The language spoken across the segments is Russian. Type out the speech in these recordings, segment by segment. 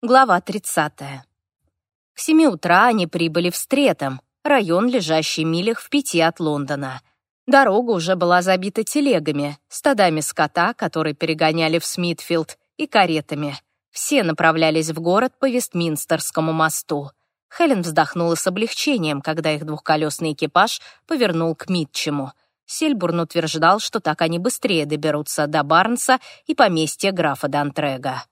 Глава 30. К семи утра они прибыли в Стретом, район, лежащий милях в пяти от Лондона. Дорога уже была забита телегами, стадами скота, которые перегоняли в Смитфилд, и каретами. Все направлялись в город по Вестминстерскому мосту. Хелен вздохнула с облегчением, когда их двухколесный экипаж повернул к Митчему. Сельбурн утверждал, что так они быстрее доберутся до Барнса и поместья графа Дантрега.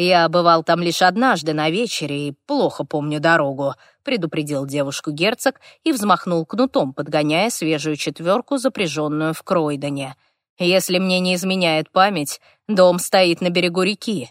«Я бывал там лишь однажды на вечере и плохо помню дорогу», предупредил девушку герцог и взмахнул кнутом, подгоняя свежую четверку, запряженную в Кройдоне. «Если мне не изменяет память, дом стоит на берегу реки».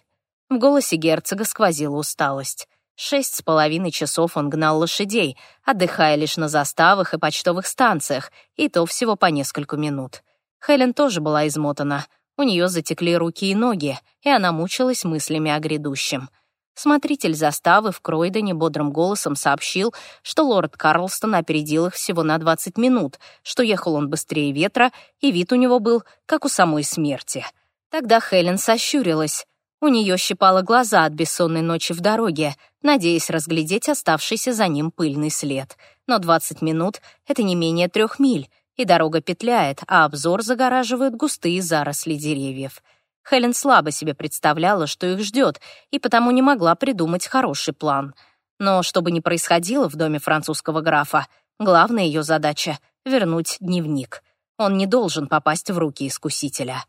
В голосе герцога сквозила усталость. Шесть с половиной часов он гнал лошадей, отдыхая лишь на заставах и почтовых станциях, и то всего по несколько минут. Хелен тоже была измотана — у нее затекли руки и ноги, и она мучилась мыслями о грядущем. Смотритель заставы в Кройдене бодрым голосом сообщил, что лорд Карлстон опередил их всего на 20 минут, что ехал он быстрее ветра, и вид у него был, как у самой смерти. Тогда Хелен сощурилась. У нее щипало глаза от бессонной ночи в дороге, надеясь разглядеть оставшийся за ним пыльный след. Но 20 минут — это не менее трех миль, и дорога петляет, а обзор загораживают густые заросли деревьев. Хелен слабо себе представляла, что их ждет, и потому не могла придумать хороший план. Но что бы ни происходило в доме французского графа, главная ее задача — вернуть дневник. Он не должен попасть в руки искусителя.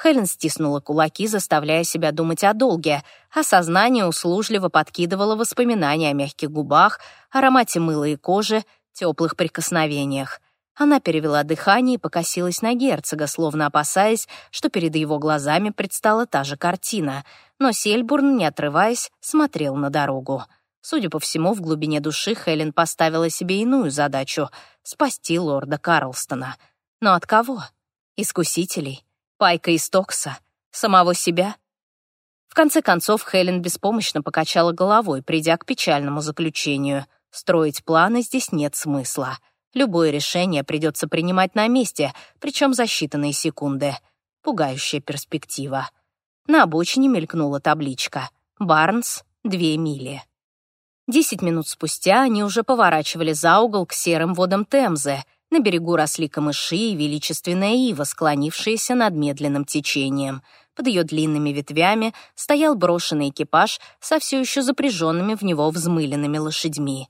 Хелен стиснула кулаки, заставляя себя думать о долге, а сознание услужливо подкидывало воспоминания о мягких губах, аромате мыла и кожи, теплых прикосновениях. Она перевела дыхание и покосилась на герцога, словно опасаясь, что перед его глазами предстала та же картина. Но Сельбурн, не отрываясь, смотрел на дорогу. Судя по всему, в глубине души Хелен поставила себе иную задачу — спасти лорда Карлстона. Но от кого? Искусителей? Пайка из Токса? Самого себя? В конце концов, Хелен беспомощно покачала головой, придя к печальному заключению. Строить планы здесь нет смысла. Любое решение придется принимать на месте, причем за считанные секунды. Пугающая перспектива. На обочине мелькнула табличка. «Барнс, две мили». Десять минут спустя они уже поворачивали за угол к серым водам Темзы. На берегу росли камыши и величественная ива, склонившаяся над медленным течением. Под ее длинными ветвями стоял брошенный экипаж со все еще запряженными в него взмыленными лошадьми.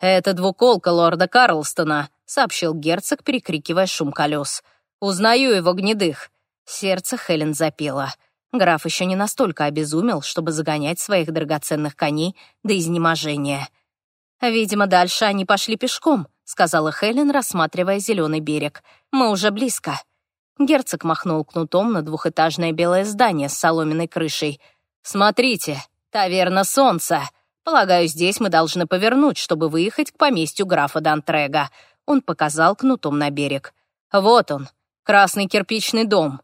«Это двуколка лорда Карлстона», — сообщил герцог, перекрикивая шум колес. «Узнаю его гнедых». Сердце Хелен запело. Граф еще не настолько обезумел, чтобы загонять своих драгоценных коней до изнеможения. «Видимо, дальше они пошли пешком», — сказала Хелен, рассматривая зеленый берег. «Мы уже близко». Герцог махнул кнутом на двухэтажное белое здание с соломенной крышей. «Смотрите, таверна солнца!» Полагаю, здесь мы должны повернуть, чтобы выехать к поместью графа Дантрега. Он показал кнутом на берег. Вот он, красный кирпичный дом.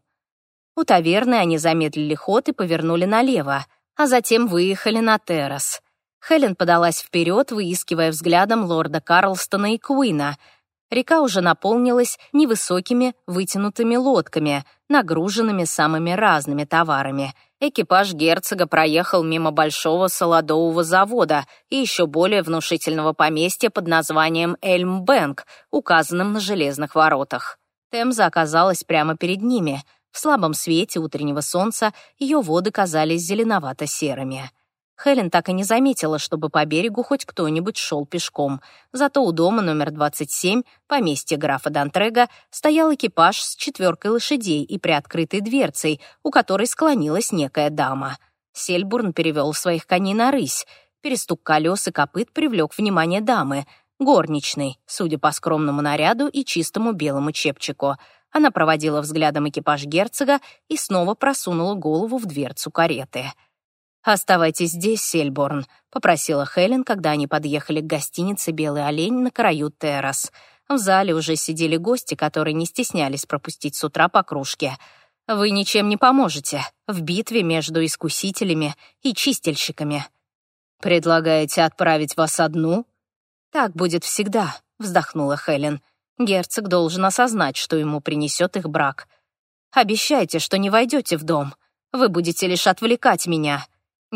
У таверны они замедлили ход и повернули налево, а затем выехали на террас. Хелен подалась вперед, выискивая взглядом лорда Карлстона и Куина. Река уже наполнилась невысокими вытянутыми лодками, нагруженными самыми разными товарами — экипаж герцога проехал мимо большого солодового завода и еще более внушительного поместья под названием Эльмбэнк, указанным на железных воротах. Темза оказалась прямо перед ними. В слабом свете утреннего солнца ее воды казались зеленовато-серыми. Хелен так и не заметила, чтобы по берегу хоть кто-нибудь шел пешком. Зато у дома номер 27, поместья графа Дантрега, стоял экипаж с четверкой лошадей и приоткрытой дверцей, у которой склонилась некая дама. Сельбурн перевел своих коней на рысь. Перестук колес и копыт привлек внимание дамы, горничной, судя по скромному наряду и чистому белому чепчику. Она проводила взглядом экипаж герцога и снова просунула голову в дверцу кареты — «Оставайтесь здесь, Сельборн», — попросила Хелен, когда они подъехали к гостинице «Белый олень» на краю террас. В зале уже сидели гости, которые не стеснялись пропустить с утра по кружке. «Вы ничем не поможете в битве между искусителями и чистильщиками». «Предлагаете отправить вас одну?» «Так будет всегда», — вздохнула Хелен. «Герцог должен осознать, что ему принесет их брак. Обещайте, что не войдете в дом. Вы будете лишь отвлекать меня».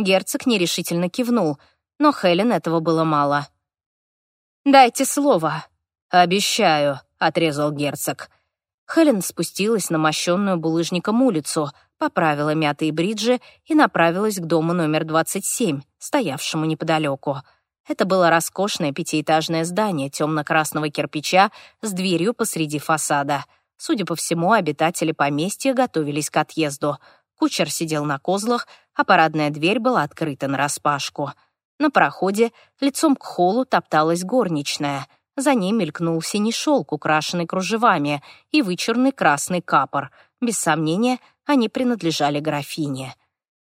Герцог нерешительно кивнул, но Хелен этого было мало. «Дайте слово». «Обещаю», — отрезал герцог. Хелен спустилась на мощенную булыжником улицу, поправила мятые бриджи и направилась к дому номер 27, стоявшему неподалеку. Это было роскошное пятиэтажное здание темно-красного кирпича с дверью посреди фасада. Судя по всему, обитатели поместья готовились к отъезду. Кучер сидел на козлах, а парадная дверь была открыта нараспашку. На проходе лицом к холлу топталась горничная. За ней мелькнул синий шелк, украшенный кружевами, и вычурный красный капор. Без сомнения, они принадлежали графине.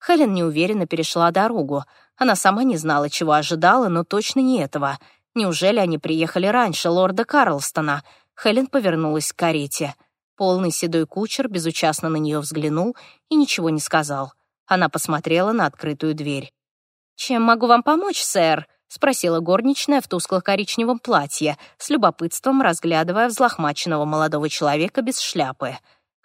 Хелен неуверенно перешла дорогу. Она сама не знала, чего ожидала, но точно не этого. Неужели они приехали раньше лорда Карлстона? Хелен повернулась к карете. Полный седой кучер безучастно на нее взглянул и ничего не сказал. Она посмотрела на открытую дверь. «Чем могу вам помочь, сэр?» — спросила горничная в тускло-коричневом платье, с любопытством разглядывая взлохмаченного молодого человека без шляпы.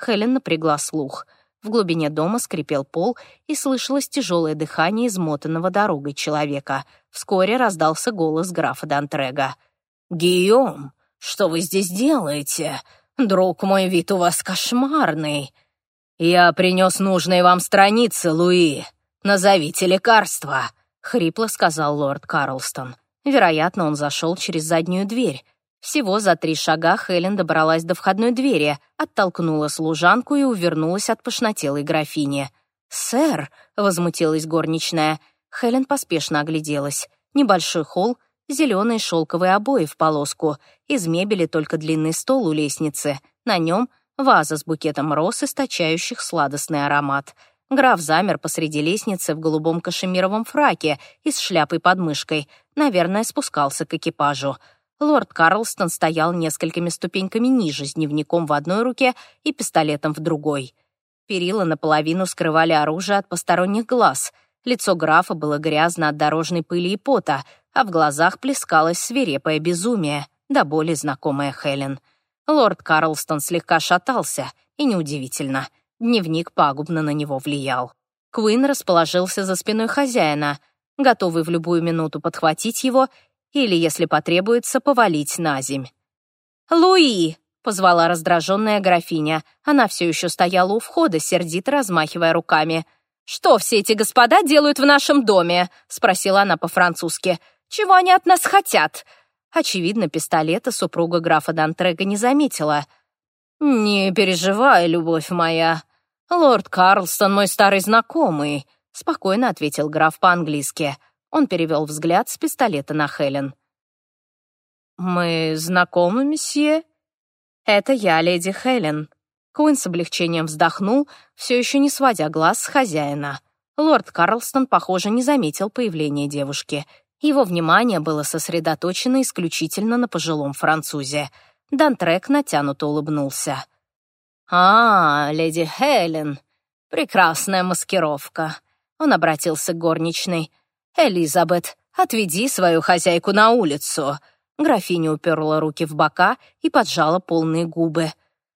Хелен напрягла слух. В глубине дома скрипел пол, и слышалось тяжелое дыхание измотанного дорогой человека. Вскоре раздался голос графа Дантрега. «Гийом, что вы здесь делаете? Друг мой, вид у вас кошмарный». «Я принес нужные вам страницы, Луи. Назовите лекарства», — хрипло сказал лорд Карлстон. Вероятно, он зашел через заднюю дверь. Всего за три шага Хелен добралась до входной двери, оттолкнула служанку и увернулась от пошнотелой графини. «Сэр!» — возмутилась горничная. Хелен поспешно огляделась. Небольшой холл, зеленые шелковые обои в полоску, из мебели только длинный стол у лестницы. На нем ваза с букетом роз, источающих сладостный аромат — Граф замер посреди лестницы в голубом кашемировом фраке и с шляпой под мышкой. Наверное, спускался к экипажу. Лорд Карлстон стоял несколькими ступеньками ниже, с дневником в одной руке и пистолетом в другой. Перила наполовину скрывали оружие от посторонних глаз. Лицо графа было грязно от дорожной пыли и пота, а в глазах плескалось свирепое безумие, да более знакомая Хелен. Лорд Карлстон слегка шатался, и неудивительно — Дневник пагубно на него влиял. Куин расположился за спиной хозяина, готовый в любую минуту подхватить его или, если потребуется, повалить на земь. «Луи!» — позвала раздраженная графиня. Она все еще стояла у входа, сердито размахивая руками. «Что все эти господа делают в нашем доме?» — спросила она по-французски. «Чего они от нас хотят?» Очевидно, пистолета супруга графа Дантрега не заметила — «Не переживай, любовь моя. Лорд Карлстон мой старый знакомый», — спокойно ответил граф по-английски. Он перевел взгляд с пистолета на Хелен. «Мы знакомы, месье?» «Это я, леди Хелен». Куин с облегчением вздохнул, все еще не сводя глаз с хозяина. Лорд Карлстон, похоже, не заметил появления девушки. Его внимание было сосредоточено исключительно на пожилом французе — Дантрек натянуто улыбнулся. «А, леди Хелен, прекрасная маскировка». Он обратился к горничной. «Элизабет, отведи свою хозяйку на улицу». Графиня уперла руки в бока и поджала полные губы.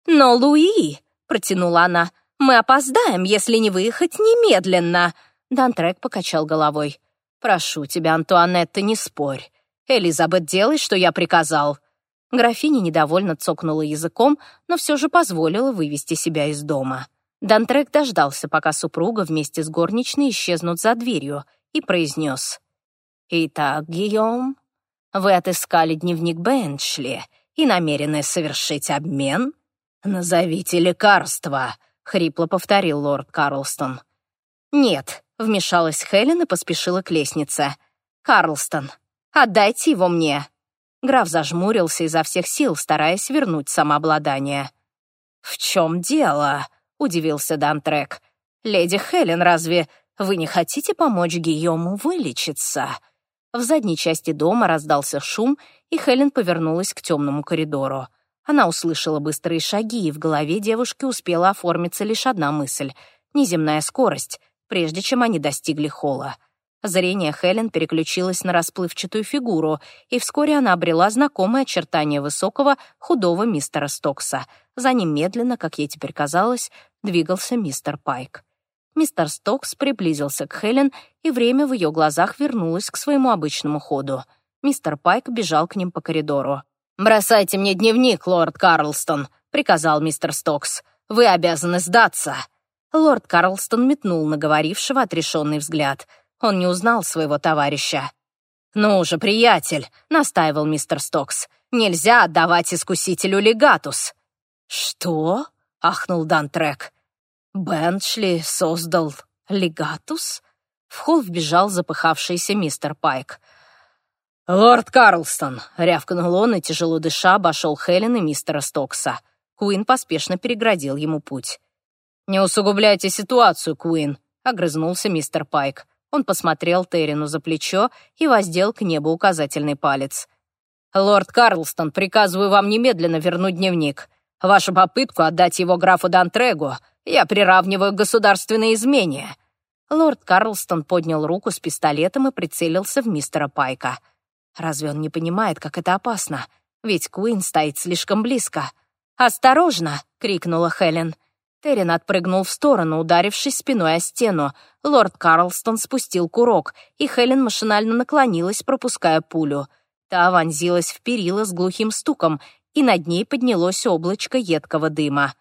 «Но, Луи!» — протянула она. «Мы опоздаем, если не выехать немедленно!» Дантрек покачал головой. «Прошу тебя, Антуанетта, не спорь. Элизабет, делай, что я приказал». Графиня недовольно цокнула языком, но все же позволила вывести себя из дома. Дантрек дождался, пока супруга вместе с горничной исчезнут за дверью, и произнес. «Итак, Гийом, вы отыскали дневник Беншли и намерены совершить обмен? Назовите лекарство», — хрипло повторил лорд Карлстон. «Нет», — вмешалась Хелен и поспешила к лестнице. «Карлстон, отдайте его мне». Граф зажмурился изо всех сил, стараясь вернуть самообладание. «В чем дело?» — удивился Дантрек. «Леди Хелен, разве вы не хотите помочь Гийому вылечиться?» В задней части дома раздался шум, и Хелен повернулась к темному коридору. Она услышала быстрые шаги, и в голове девушки успела оформиться лишь одна мысль — неземная скорость, прежде чем они достигли холла. Зрение Хелен переключилось на расплывчатую фигуру, и вскоре она обрела знакомое очертание высокого, худого мистера Стокса. За ним медленно, как ей теперь казалось, двигался мистер Пайк. Мистер Стокс приблизился к Хелен, и время в ее глазах вернулось к своему обычному ходу. Мистер Пайк бежал к ним по коридору. «Бросайте мне дневник, лорд Карлстон», — приказал мистер Стокс. «Вы обязаны сдаться». Лорд Карлстон метнул на говорившего отрешенный взгляд. Он не узнал своего товарища. «Ну же, приятель», — настаивал мистер Стокс, «нельзя отдавать искусителю легатус». «Что?» — ахнул Дантрек. Бенчли создал легатус? В холл вбежал запыхавшийся мистер Пайк. «Лорд Карлстон!» — рявкнул он и, тяжело дыша, обошел Хелен и мистера Стокса. Куин поспешно переградил ему путь. «Не усугубляйте ситуацию, Куин», — огрызнулся мистер Пайк. Он посмотрел Террину за плечо и воздел к небу указательный палец. «Лорд Карлстон, приказываю вам немедленно вернуть дневник. Вашу попытку отдать его графу Дантрегу я приравниваю к государственной измене». Лорд Карлстон поднял руку с пистолетом и прицелился в мистера Пайка. Разве он не понимает, как это опасно? Ведь Куин стоит слишком близко. «Осторожно!» — крикнула Хелен. Террин отпрыгнул в сторону, ударившись спиной о стену. Лорд Карлстон спустил курок, и Хелен машинально наклонилась, пропуская пулю. Та вонзилась в перила с глухим стуком, и над ней поднялось облачко едкого дыма.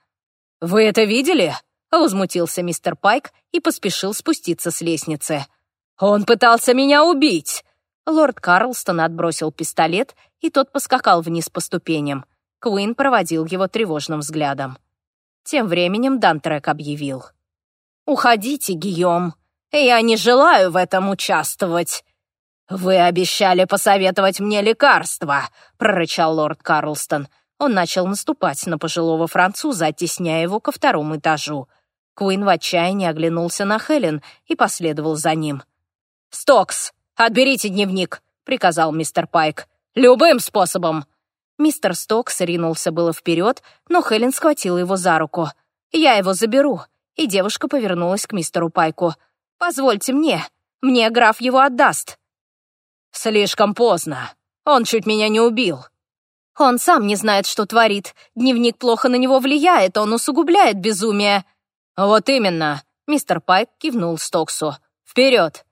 «Вы это видели?» — возмутился мистер Пайк и поспешил спуститься с лестницы. «Он пытался меня убить!» Лорд Карлстон отбросил пистолет, и тот поскакал вниз по ступеням. Куин проводил его тревожным взглядом. Тем временем Дантрек объявил. «Уходите, Гийом. Я не желаю в этом участвовать». «Вы обещали посоветовать мне лекарство», — прорычал лорд Карлстон. Он начал наступать на пожилого француза, оттесняя его ко второму этажу. Куин в отчаянии оглянулся на Хелен и последовал за ним. «Стокс, отберите дневник», — приказал мистер Пайк. «Любым способом». Мистер Стокс ринулся было вперед, но Хелен схватила его за руку. «Я его заберу», и девушка повернулась к мистеру Пайку. «Позвольте мне, мне граф его отдаст». «Слишком поздно. Он чуть меня не убил», он сам не знает, что творит. Дневник плохо на него влияет, он усугубляет безумие». «Вот именно», — мистер Пайк кивнул Стоксу. «Вперед!»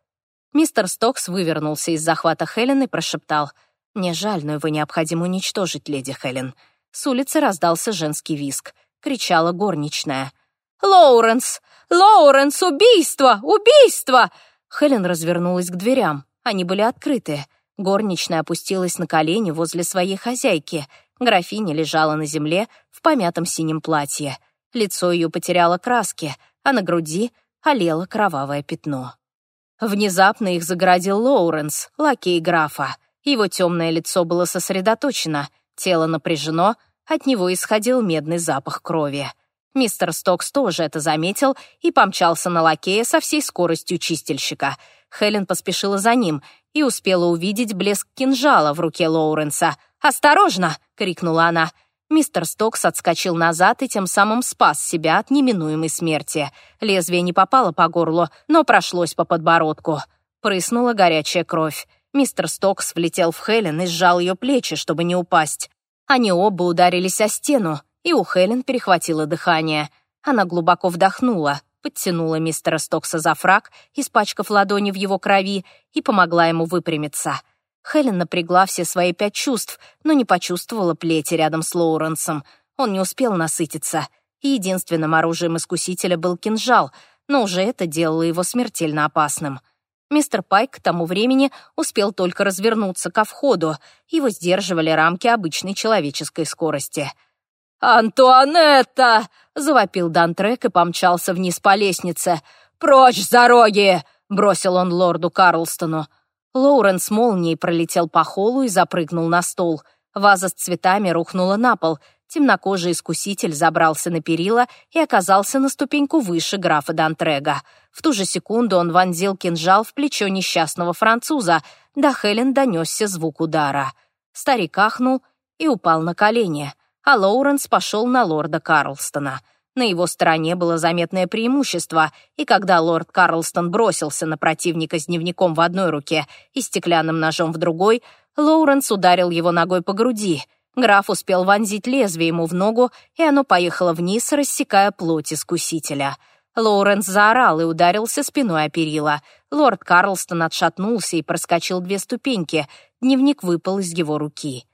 Мистер Стокс вывернулся из захвата Хелен и прошептал. «Мне жаль, но его необходимо уничтожить, леди Хелен». С улицы раздался женский виск. Кричала горничная. «Лоуренс! Лоуренс! Убийство! Убийство!» Хелен развернулась к дверям. Они были открыты. Горничная опустилась на колени возле своей хозяйки. Графиня лежала на земле в помятом синем платье. Лицо ее потеряло краски, а на груди олело кровавое пятно. Внезапно их загородил Лоуренс, лакей графа. Его темное лицо было сосредоточено, тело напряжено, от него исходил медный запах крови. Мистер Стокс тоже это заметил и помчался на лакея со всей скоростью чистильщика. Хелен поспешила за ним и успела увидеть блеск кинжала в руке Лоуренса. «Осторожно!» — крикнула она. Мистер Стокс отскочил назад и тем самым спас себя от неминуемой смерти. Лезвие не попало по горлу, но прошлось по подбородку. Прыснула горячая кровь. Мистер Стокс влетел в Хелен и сжал ее плечи, чтобы не упасть. Они оба ударились о стену, и у Хелен перехватило дыхание. Она глубоко вдохнула, подтянула мистера Стокса за фраг, испачкав ладони в его крови, и помогла ему выпрямиться. Хелен напрягла все свои пять чувств, но не почувствовала плети рядом с Лоуренсом. Он не успел насытиться. Единственным оружием искусителя был кинжал, но уже это делало его смертельно опасным. Мистер Пайк к тому времени успел только развернуться ко входу, его сдерживали рамки обычной человеческой скорости — «Антуанетта!» — завопил Дантрек и помчался вниз по лестнице. «Прочь с дороги!» — бросил он лорду Карлстону. Лоуренс молнией пролетел по холлу и запрыгнул на стол. Ваза с цветами рухнула на пол. Темнокожий искуситель забрался на перила и оказался на ступеньку выше графа Дантрега. В ту же секунду он вонзил кинжал в плечо несчастного француза. До Хелен донесся звук удара. Старик ахнул и упал на колени — а Лоуренс пошел на лорда Карлстона. На его стороне было заметное преимущество, и когда лорд Карлстон бросился на противника с дневником в одной руке и стеклянным ножом в другой, Лоуренс ударил его ногой по груди. Граф успел вонзить лезвие ему в ногу, и оно поехало вниз, рассекая плоть искусителя. Лоуренс заорал и ударился спиной о перила. Лорд Карлстон отшатнулся и проскочил две ступеньки. Дневник выпал из его руки.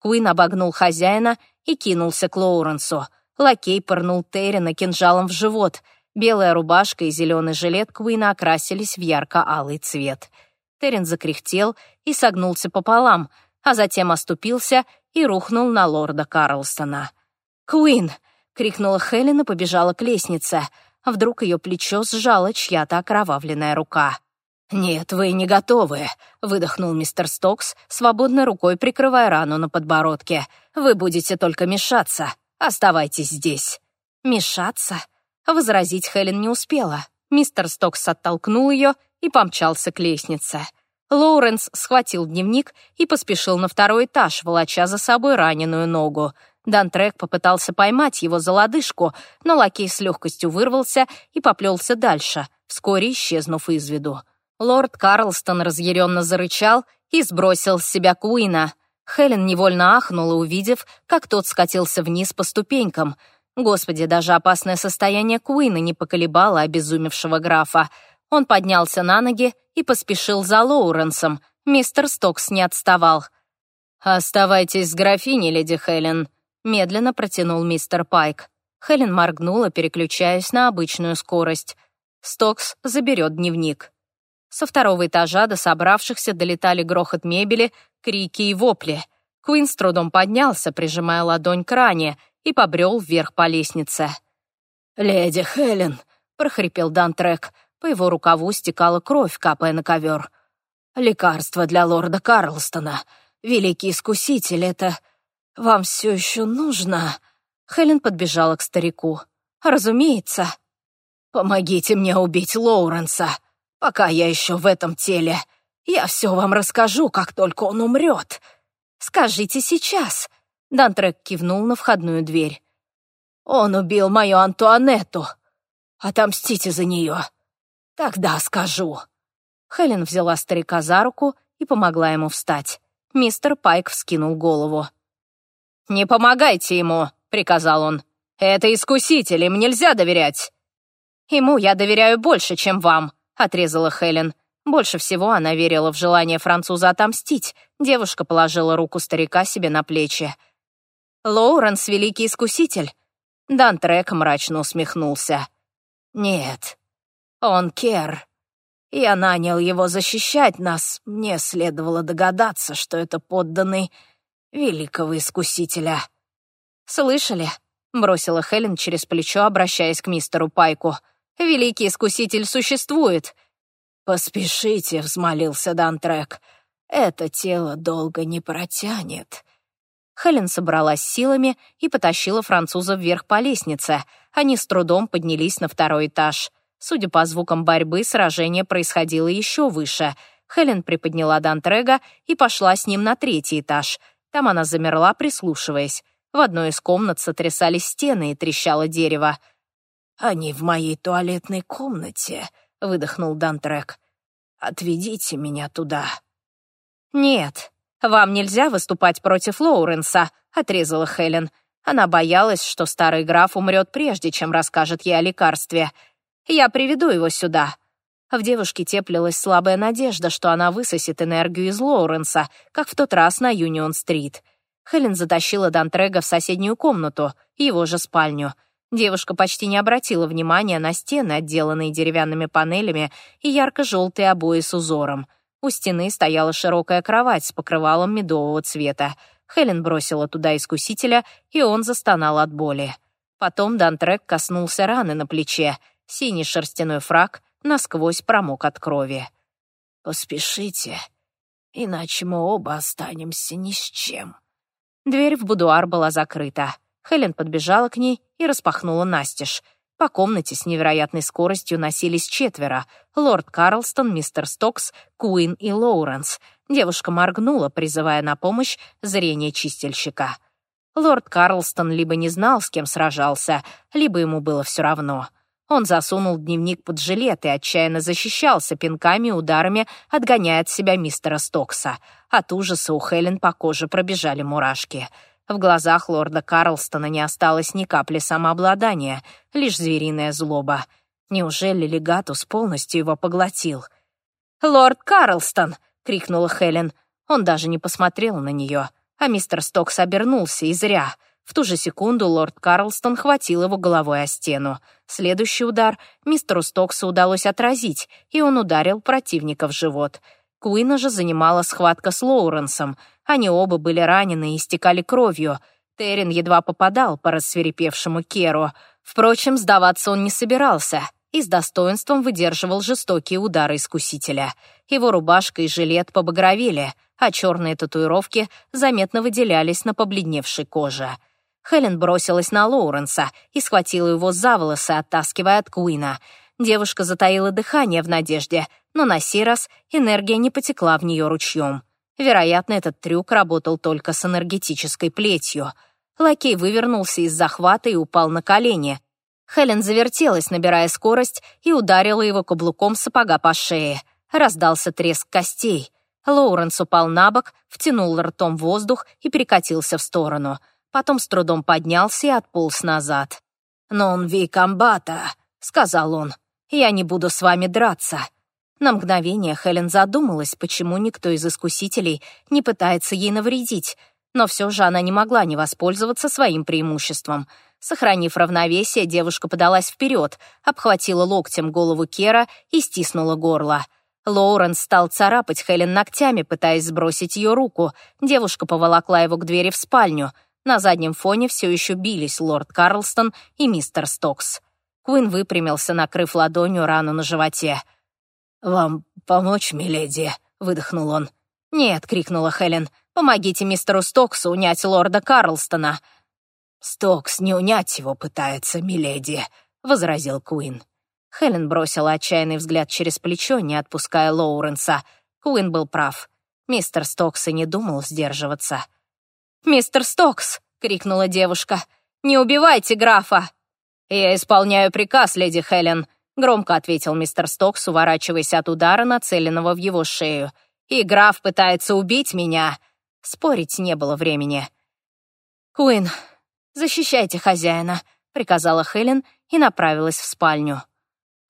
Куин обогнул хозяина и кинулся к Лоуренсу. Лакей пырнул Террина кинжалом в живот. Белая рубашка и зеленый жилет Куина окрасились в ярко-алый цвет. Террин закряхтел и согнулся пополам, а затем оступился и рухнул на лорда Карлстона. «Куин!» — крикнула Хелен и побежала к лестнице. Вдруг ее плечо сжала чья-то окровавленная рука. «Нет, вы не готовы», — выдохнул мистер Стокс, свободной рукой прикрывая рану на подбородке. «Вы будете только мешаться. Оставайтесь здесь». «Мешаться?» Возразить Хелен не успела. Мистер Стокс оттолкнул ее и помчался к лестнице. Лоуренс схватил дневник и поспешил на второй этаж, волоча за собой раненую ногу. Дантрек попытался поймать его за лодыжку, но лакей с легкостью вырвался и поплелся дальше, вскоре исчезнув из виду. Лорд Карлстон разъяренно зарычал и сбросил с себя Куина. Хелен невольно ахнула, увидев, как тот скатился вниз по ступенькам. Господи, даже опасное состояние Куина не поколебало обезумевшего графа. Он поднялся на ноги и поспешил за Лоуренсом. Мистер Стокс не отставал. «Оставайтесь с графиней, леди Хелен», — медленно протянул мистер Пайк. Хелен моргнула, переключаясь на обычную скорость. Стокс заберет дневник. Со второго этажа до собравшихся долетали грохот мебели, крики и вопли. Куин с трудом поднялся, прижимая ладонь к ране, и побрел вверх по лестнице. «Леди Хелен!» — прохрипел Дантрек. По его рукаву стекала кровь, капая на ковер. «Лекарство для лорда Карлстона. Великий искуситель, это... Вам все еще нужно?» Хелен подбежала к старику. «Разумеется». «Помогите мне убить Лоуренса!» Пока я еще в этом теле, я все вам расскажу, как только он умрет. Скажите сейчас. Дантрек кивнул на входную дверь. Он убил мою Антуанетту. Отомстите за нее. Тогда скажу. Хелен взяла старика за руку и помогла ему встать. Мистер Пайк вскинул голову. «Не помогайте ему», — приказал он. «Это искуситель, им нельзя доверять». «Ему я доверяю больше, чем вам», отрезала Хелен. Больше всего она верила в желание француза отомстить. Девушка положила руку старика себе на плечи. «Лоуренс — великий искуситель?» Дантрек мрачно усмехнулся. «Нет, он Кер. Я нанял его защищать нас. Мне следовало догадаться, что это подданный великого искусителя». «Слышали?» — бросила Хелен через плечо, обращаясь к мистеру Пайку. Великий искуситель существует». «Поспешите», — взмолился Дантрек. «Это тело долго не протянет». Хелен собралась силами и потащила француза вверх по лестнице. Они с трудом поднялись на второй этаж. Судя по звукам борьбы, сражение происходило еще выше. Хелен приподняла Дантрега и пошла с ним на третий этаж. Там она замерла, прислушиваясь. В одной из комнат сотрясались стены и трещало дерево. «Они в моей туалетной комнате», — выдохнул Дантрек. «Отведите меня туда». «Нет, вам нельзя выступать против Лоуренса», — отрезала Хелен. Она боялась, что старый граф умрет прежде, чем расскажет ей о лекарстве. «Я приведу его сюда». В девушке теплилась слабая надежда, что она высосет энергию из Лоуренса, как в тот раз на Юнион-стрит. Хелен затащила Дантрега в соседнюю комнату, его же спальню — Девушка почти не обратила внимания на стены, отделанные деревянными панелями, и ярко-желтые обои с узором. У стены стояла широкая кровать с покрывалом медового цвета. Хелен бросила туда искусителя, и он застонал от боли. Потом Дантрек коснулся раны на плече. Синий шерстяной фраг насквозь промок от крови. «Поспешите, иначе мы оба останемся ни с чем». Дверь в будуар была закрыта. Хелен подбежала к ней и распахнула настежь. По комнате с невероятной скоростью носились четверо — лорд Карлстон, мистер Стокс, Куин и Лоуренс. Девушка моргнула, призывая на помощь зрение чистильщика. Лорд Карлстон либо не знал, с кем сражался, либо ему было все равно. Он засунул дневник под жилет и отчаянно защищался пинками и ударами, отгоняя от себя мистера Стокса. От ужаса у Хелен по коже пробежали мурашки — в глазах лорда Карлстона не осталось ни капли самообладания, лишь звериная злоба. Неужели Легатус полностью его поглотил? «Лорд Карлстон!» — крикнула Хелен. Он даже не посмотрел на нее, а мистер Стокс обернулся, и зря. В ту же секунду лорд Карлстон хватил его головой о стену. Следующий удар мистеру Стоксу удалось отразить, и он ударил противника в живот. Куина же занимала схватка с Лоуренсом. Они оба были ранены и истекали кровью. Террин едва попадал по рассверепевшему Керу. Впрочем, сдаваться он не собирался и с достоинством выдерживал жестокие удары искусителя. Его рубашка и жилет побагровели, а черные татуировки заметно выделялись на побледневшей коже. Хелен бросилась на Лоуренса и схватила его за волосы, оттаскивая от Куина. Девушка затаила дыхание в надежде, но на сей раз энергия не потекла в нее ручьем. Вероятно, этот трюк работал только с энергетической плетью. Лакей вывернулся из захвата и упал на колени. Хелен завертелась, набирая скорость, и ударила его каблуком сапога по шее. Раздался треск костей. Лоуренс упал на бок, втянул ртом воздух и перекатился в сторону — потом с трудом поднялся и отполз назад. «Нон ви комбата», — сказал он, — «я не буду с вами драться». На мгновение Хелен задумалась, почему никто из искусителей не пытается ей навредить, но все же она не могла не воспользоваться своим преимуществом. Сохранив равновесие, девушка подалась вперед, обхватила локтем голову Кера и стиснула горло. Лоуренс стал царапать Хелен ногтями, пытаясь сбросить ее руку. Девушка поволокла его к двери в спальню — на заднем фоне все еще бились лорд Карлстон и мистер Стокс. Куин выпрямился, накрыв ладонью рану на животе. «Вам помочь, миледи?» — выдохнул он. «Нет», — крикнула Хелен, — «помогите мистеру Стоксу унять лорда Карлстона». «Стокс не унять его пытается, миледи», — возразил Куин. Хелен бросила отчаянный взгляд через плечо, не отпуская Лоуренса. Куин был прав. Мистер Стокс и не думал сдерживаться. «Мистер Стокс!» — крикнула девушка. «Не убивайте графа!» «Я исполняю приказ, леди Хелен», — громко ответил мистер Стокс, уворачиваясь от удара, нацеленного в его шею. «И граф пытается убить меня!» Спорить не было времени. «Куин, защищайте хозяина», — приказала Хелен и направилась в спальню.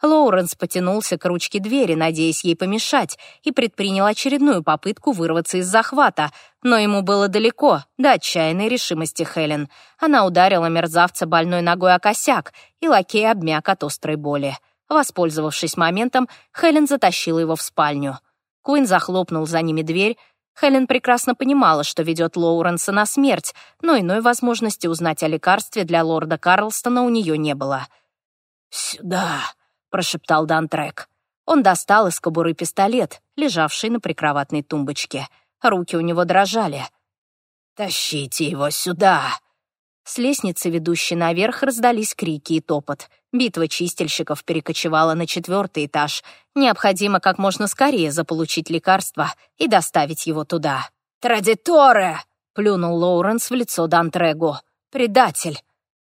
Лоуренс потянулся к ручке двери, надеясь ей помешать, и предпринял очередную попытку вырваться из захвата, но ему было далеко, до отчаянной решимости Хелен. Она ударила мерзавца больной ногой о косяк, и лакей обмяк от острой боли. Воспользовавшись моментом, Хелен затащила его в спальню. Куин захлопнул за ними дверь. Хелен прекрасно понимала, что ведет Лоуренса на смерть, но иной возможности узнать о лекарстве для лорда Карлстона у нее не было. «Сюда!» Прошептал Дантрек. Он достал из кобуры пистолет, лежавший на прикроватной тумбочке. Руки у него дрожали. «Тащите его сюда!» С лестницы, ведущей наверх, раздались крики и топот. Битва чистильщиков перекочевала на четвертый этаж. Необходимо как можно скорее заполучить лекарство и доставить его туда. «Традиторе!» — плюнул Лоуренс в лицо Дантрегу. «Предатель!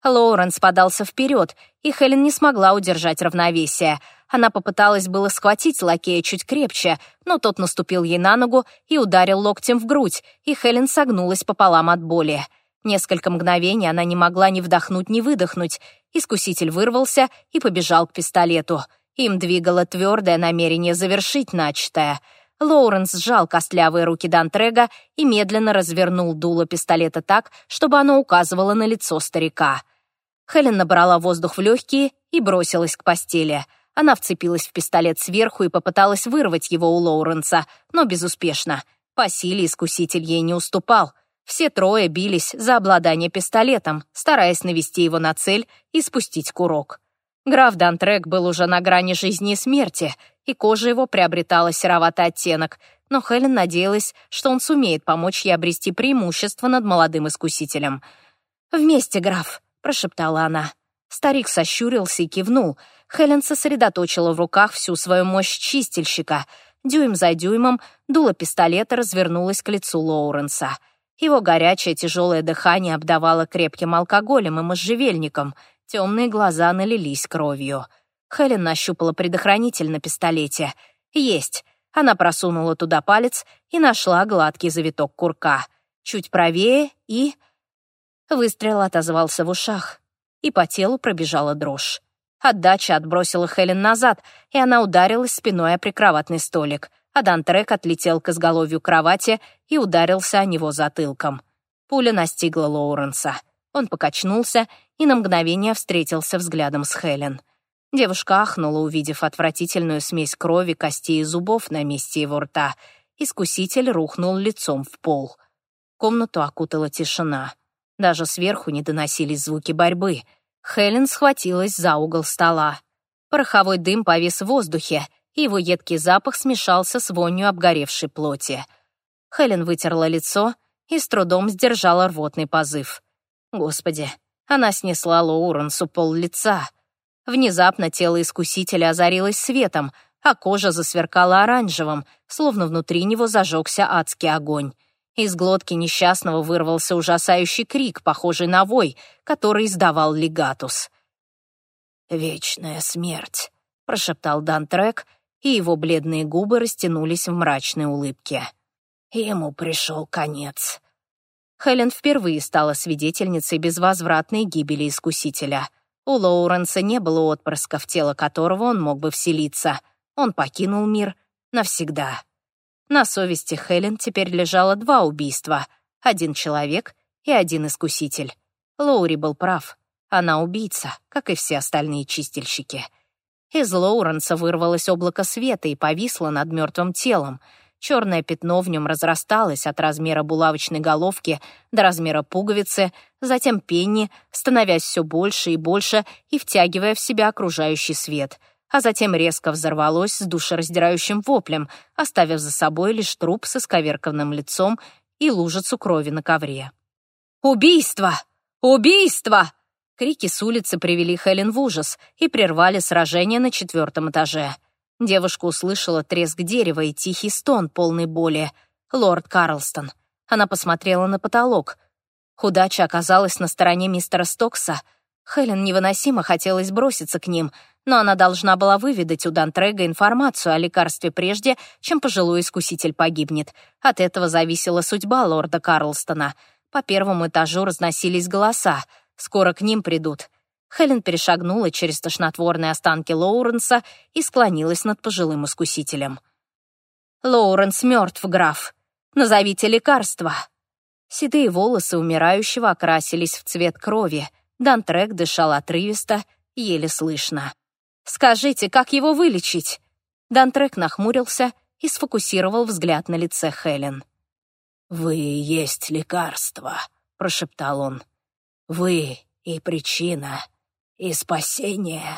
Лоуренс подался вперед, и Хелен не смогла удержать равновесие. Она попыталась было схватить лакея чуть крепче, но тот наступил ей на ногу и ударил локтем в грудь, и Хелен согнулась пополам от боли. Несколько мгновений она не могла ни вдохнуть, ни выдохнуть. Искуситель вырвался и побежал к пистолету. Им двигало твердое намерение завершить начатое — Лоуренс сжал костлявые руки Дантрега и медленно развернул дуло пистолета так, чтобы оно указывало на лицо старика. Хелен набрала воздух в легкие и бросилась к постели. Она вцепилась в пистолет сверху и попыталась вырвать его у Лоуренса, но безуспешно. По силе искуситель ей не уступал. Все трое бились за обладание пистолетом, стараясь навести его на цель и спустить курок. Граф Дантрек был уже на грани жизни и смерти, и кожа его приобретала сероватый оттенок, но Хелен надеялась, что он сумеет помочь ей обрести преимущество над молодым искусителем. «Вместе, граф», — прошептала она. Старик сощурился и кивнул. Хелен сосредоточила в руках всю свою мощь чистильщика. Дюйм за дюймом дуло пистолета развернулось к лицу Лоуренса. Его горячее тяжелое дыхание обдавало крепким алкоголем и можжевельником. Темные глаза налились кровью. Хелен нащупала предохранитель на пистолете. Есть. Она просунула туда палец и нашла гладкий завиток курка. Чуть правее и... Выстрел отозвался в ушах, и по телу пробежала дрожь. Отдача отбросила Хелен назад, и она ударилась спиной о прикроватный столик, а Дантрек отлетел к изголовью кровати и ударился о него затылком. Пуля настигла Лоуренса. Он покачнулся и на мгновение встретился взглядом с Хелен. Девушка ахнула, увидев отвратительную смесь крови, костей и зубов на месте его рта. Искуситель рухнул лицом в пол. Комнату окутала тишина. Даже сверху не доносились звуки борьбы. Хелен схватилась за угол стола. Пороховой дым повис в воздухе, и его едкий запах смешался с вонью обгоревшей плоти. Хелен вытерла лицо и с трудом сдержала рвотный позыв. Господи, она снесла Лоуренсу пол лица. Внезапно тело искусителя озарилось светом, а кожа засверкала оранжевым, словно внутри него зажегся адский огонь. Из глотки несчастного вырвался ужасающий крик, похожий на вой, который издавал легатус. «Вечная смерть», — прошептал Дантрек, и его бледные губы растянулись в мрачной улыбке. Ему пришел конец. Хелен впервые стала свидетельницей безвозвратной гибели Искусителя. У Лоуренса не было отпрыска, в тело которого он мог бы вселиться. Он покинул мир навсегда. На совести Хелен теперь лежало два убийства. Один человек и один искуситель. Лоури был прав. Она убийца, как и все остальные чистильщики. Из Лоуренса вырвалось облако света и повисло над мертвым телом — Черное пятно в нем разрасталось от размера булавочной головки до размера пуговицы, затем пенни, становясь все больше и больше и втягивая в себя окружающий свет, а затем резко взорвалось с душераздирающим воплем, оставив за собой лишь труп со сковерканным лицом и лужицу крови на ковре. «Убийство! Убийство!» Крики с улицы привели Хелен в ужас и прервали сражение на четвертом этаже. Девушка услышала треск дерева и тихий стон, полный боли. Лорд Карлстон. Она посмотрела на потолок. Худача оказалась на стороне мистера Стокса. Хелен невыносимо хотелось броситься к ним, но она должна была выведать у Дантрега информацию о лекарстве прежде, чем пожилой искуситель погибнет. От этого зависела судьба лорда Карлстона. По первому этажу разносились голоса. Скоро к ним придут. Хелен перешагнула через тошнотворные останки Лоуренса и склонилась над пожилым искусителем. «Лоуренс мертв, граф. Назовите лекарство». Седые волосы умирающего окрасились в цвет крови. Дантрек дышал отрывисто, еле слышно. «Скажите, как его вылечить?» Дантрек нахмурился и сфокусировал взгляд на лице Хелен. «Вы есть лекарство», — прошептал он. «Вы и причина и спасение.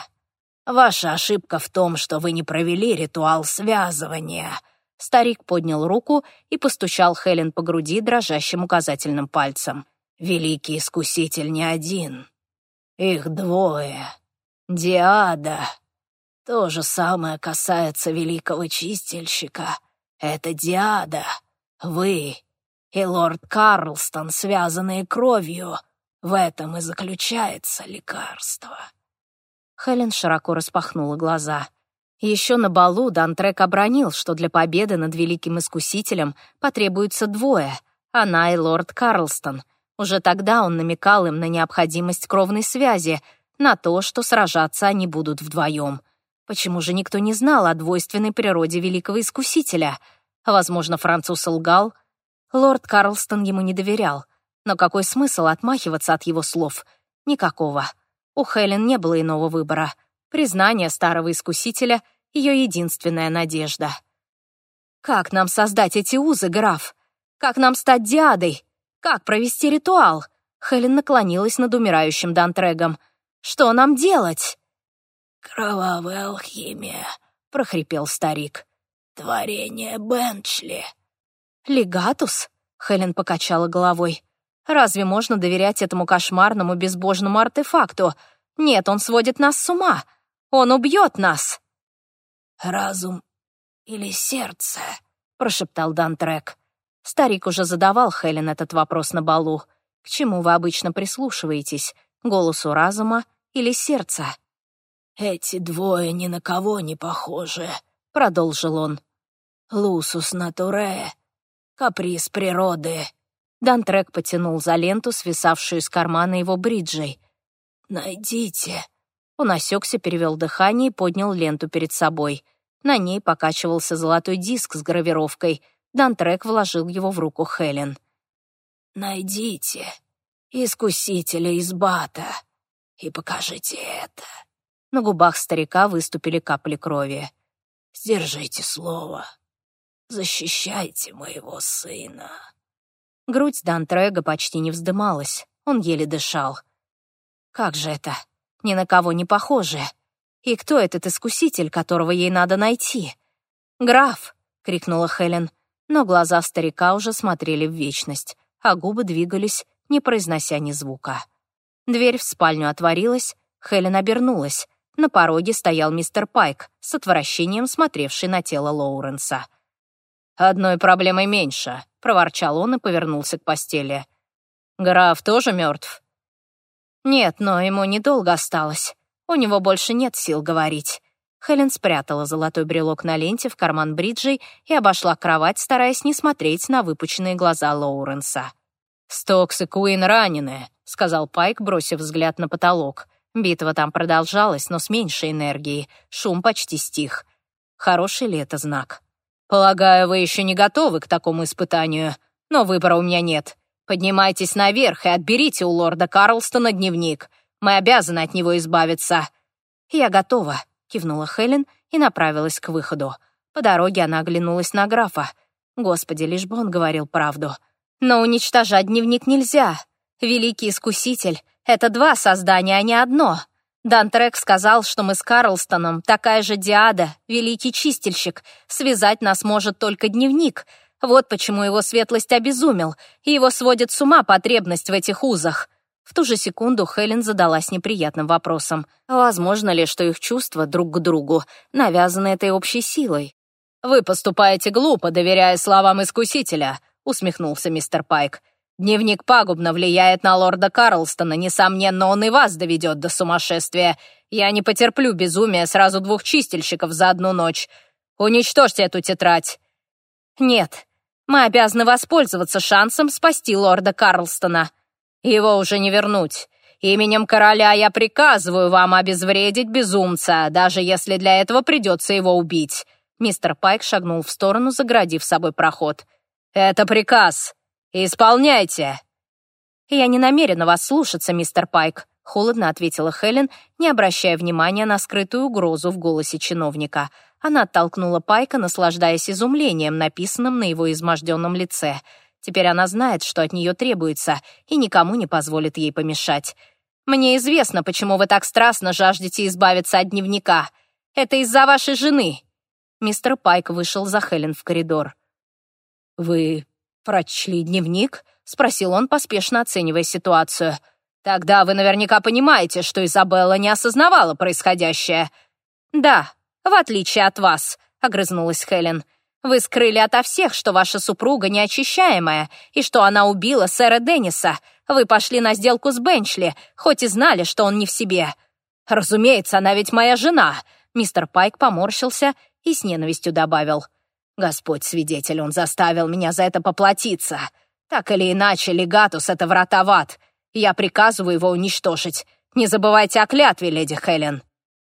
Ваша ошибка в том, что вы не провели ритуал связывания». Старик поднял руку и постучал Хелен по груди дрожащим указательным пальцем. «Великий искуситель не один. Их двое. Диада. То же самое касается великого чистильщика. Это Диада. Вы и лорд Карлстон, связанные кровью. В этом и заключается лекарство». Хелен широко распахнула глаза. Еще на балу Дантрек обронил, что для победы над Великим Искусителем потребуется двое — она и лорд Карлстон. Уже тогда он намекал им на необходимость кровной связи, на то, что сражаться они будут вдвоем. Почему же никто не знал о двойственной природе Великого Искусителя? Возможно, француз лгал. Лорд Карлстон ему не доверял. Но какой смысл отмахиваться от его слов? Никакого. У Хелен не было иного выбора. Признание старого искусителя — ее единственная надежда. «Как нам создать эти узы, граф? Как нам стать диадой? Как провести ритуал?» Хелен наклонилась над умирающим Дантрегом. «Что нам делать?» «Кровавая алхимия», — прохрипел старик. «Творение Бенчли». «Легатус?» — Хелен покачала головой. Разве можно доверять этому кошмарному безбожному артефакту? Нет, он сводит нас с ума. Он убьет нас. «Разум или сердце?» — прошептал Дантрек. Старик уже задавал Хелен этот вопрос на балу. К чему вы обычно прислушиваетесь? Голосу разума или сердца? «Эти двое ни на кого не похожи», — продолжил он. «Лусус натуре, каприз природы, Дантрек потянул за ленту, свисавшую из кармана его бриджей. «Найдите Он осекся, перевел дыхание и поднял ленту перед собой. На ней покачивался золотой диск с гравировкой. Дантрек вложил его в руку Хелен. «Найдите искусителя из Бата и покажите это». На губах старика выступили капли крови. «Сдержите слово. Защищайте моего сына». Грудь Дантрега почти не вздымалась. Он еле дышал. «Как же это? Ни на кого не похоже. И кто этот искуситель, которого ей надо найти?» «Граф!» — крикнула Хелен, но глаза старика уже смотрели в вечность, а губы двигались, не произнося ни звука. Дверь в спальню отворилась, Хелен обернулась. На пороге стоял мистер Пайк, с отвращением смотревший на тело Лоуренса. «Одной проблемой меньше», — проворчал он и повернулся к постели. «Граф тоже мертв?» «Нет, но ему недолго осталось. У него больше нет сил говорить». Хелен спрятала золотой брелок на ленте в карман бриджей и обошла кровать, стараясь не смотреть на выпученные глаза Лоуренса. «Стокс и Куин ранены», — сказал Пайк, бросив взгляд на потолок. Битва там продолжалась, но с меньшей энергией. Шум почти стих. Хороший ли это знак? «Полагаю, вы еще не готовы к такому испытанию, но выбора у меня нет. Поднимайтесь наверх и отберите у лорда Карлстона дневник. Мы обязаны от него избавиться». «Я готова», — кивнула Хелен и направилась к выходу. По дороге она оглянулась на графа. Господи, лишь бы он говорил правду. Но уничтожать дневник нельзя. Великий искуситель — это два создания, а не одно. Дантрек сказал, что мы с Карлстоном такая же диада, великий чистильщик. Связать нас может только дневник. Вот почему его светлость обезумел, и его сводит с ума потребность в этих узах. В ту же секунду Хелен задалась неприятным вопросом. Возможно ли, что их чувства друг к другу навязаны этой общей силой? «Вы поступаете глупо, доверяя словам Искусителя», — усмехнулся мистер Пайк. Дневник пагубно влияет на лорда Карлстона, несомненно, он и вас доведет до сумасшествия. Я не потерплю безумия сразу двух чистильщиков за одну ночь. Уничтожьте эту тетрадь». «Нет, мы обязаны воспользоваться шансом спасти лорда Карлстона. Его уже не вернуть. Именем короля я приказываю вам обезвредить безумца, даже если для этого придется его убить». Мистер Пайк шагнул в сторону, заградив собой проход. «Это приказ. «Исполняйте!» «Я не намерена вас слушаться, мистер Пайк», — холодно ответила Хелен, не обращая внимания на скрытую угрозу в голосе чиновника. Она оттолкнула Пайка, наслаждаясь изумлением, написанным на его изможденном лице. Теперь она знает, что от нее требуется, и никому не позволит ей помешать. «Мне известно, почему вы так страстно жаждете избавиться от дневника. Это из-за вашей жены». Мистер Пайк вышел за Хелен в коридор. «Вы «Прочли дневник?» — спросил он, поспешно оценивая ситуацию. «Тогда вы наверняка понимаете, что Изабелла не осознавала происходящее». «Да, в отличие от вас», — огрызнулась Хелен. «Вы скрыли ото всех, что ваша супруга неочищаемая, и что она убила сэра Денниса. Вы пошли на сделку с Бенчли, хоть и знали, что он не в себе». «Разумеется, она ведь моя жена», — мистер Пайк поморщился и с ненавистью добавил. Господь свидетель, он заставил меня за это поплатиться. Так или иначе, легатус — это врата в ад. Я приказываю его уничтожить. Не забывайте о клятве, леди Хелен.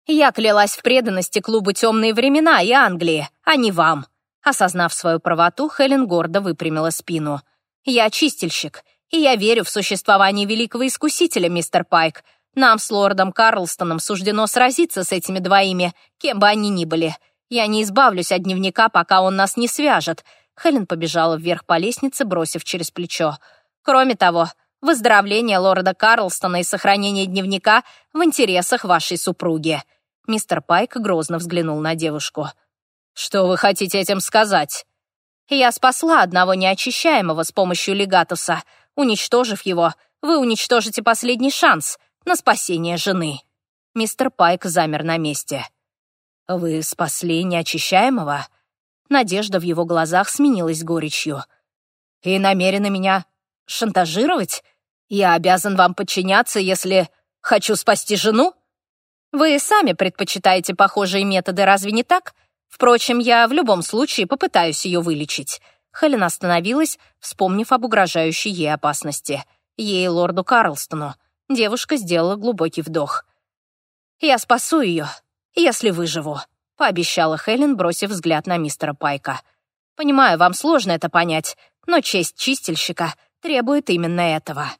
Я клялась в преданности клубу «Темные времена» и Англии, а не вам. Осознав свою правоту, Хелен гордо выпрямила спину. «Я чистильщик, и я верю в существование великого искусителя, мистер Пайк. Нам с лордом Карлстоном суждено сразиться с этими двоими, кем бы они ни были. Я не избавлюсь от дневника, пока он нас не свяжет». Хелен побежала вверх по лестнице, бросив через плечо. «Кроме того, выздоровление лорда Карлстона и сохранение дневника в интересах вашей супруги». Мистер Пайк грозно взглянул на девушку. «Что вы хотите этим сказать?» «Я спасла одного неочищаемого с помощью легатуса. Уничтожив его, вы уничтожите последний шанс на спасение жены». Мистер Пайк замер на месте. «Вы спасли неочищаемого?» Надежда в его глазах сменилась горечью. «И намерены меня шантажировать? Я обязан вам подчиняться, если хочу спасти жену?» «Вы сами предпочитаете похожие методы, разве не так? Впрочем, я в любом случае попытаюсь ее вылечить». Хелен остановилась, вспомнив об угрожающей ей опасности. Ей, лорду Карлстону. Девушка сделала глубокий вдох. Я спасу ее, если выживу», — пообещала Хелен, бросив взгляд на мистера Пайка. «Понимаю, вам сложно это понять, но честь чистильщика требует именно этого».